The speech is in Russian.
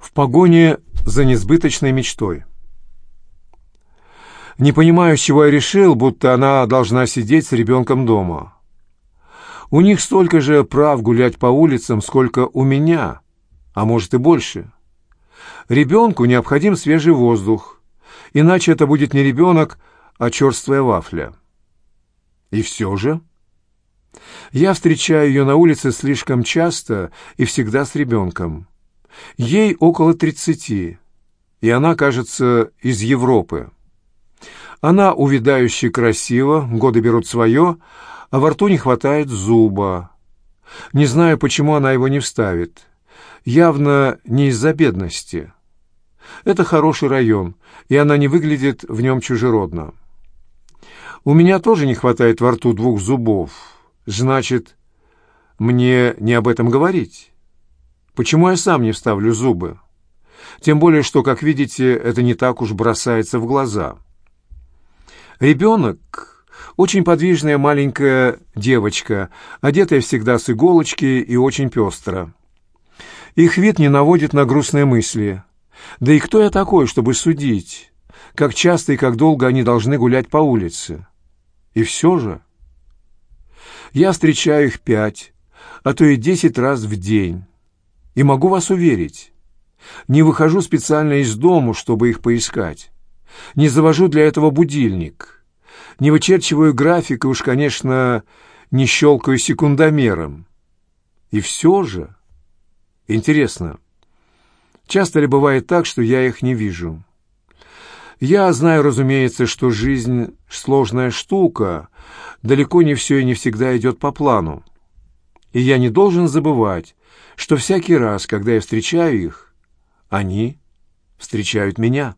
в погоне за несбыточной мечтой. Не понимаю, с чего я решил, будто она должна сидеть с ребенком дома. У них столько же прав гулять по улицам, сколько у меня, а может и больше. Ребенку необходим свежий воздух, иначе это будет не ребенок, а черствая вафля. И все же... Я встречаю ее на улице слишком часто и всегда с ребенком. Ей около тридцати, и она, кажется, из Европы. Она увядающе красива, годы берут свое, а во рту не хватает зуба. Не знаю, почему она его не вставит. Явно не из-за бедности. Это хороший район, и она не выглядит в нем чужеродно. У меня тоже не хватает во рту двух зубов. Значит, мне не об этом говорить. Почему я сам не вставлю зубы? Тем более, что, как видите, это не так уж бросается в глаза. Ребенок — очень подвижная маленькая девочка, одетая всегда с иголочки и очень пестро. Их вид не наводит на грустные мысли. Да и кто я такой, чтобы судить, как часто и как долго они должны гулять по улице? И все же... Я встречаю их пять, а то и десять раз в день. И могу вас уверить, не выхожу специально из дому, чтобы их поискать. Не завожу для этого будильник. Не вычерчиваю график и уж, конечно, не щелкаю секундомером. И все же... Интересно, часто ли бывает так, что я их не вижу? Я знаю, разумеется, что жизнь — сложная штука, далеко не все и не всегда идет по плану. И я не должен забывать, что всякий раз, когда я встречаю их, они встречают меня.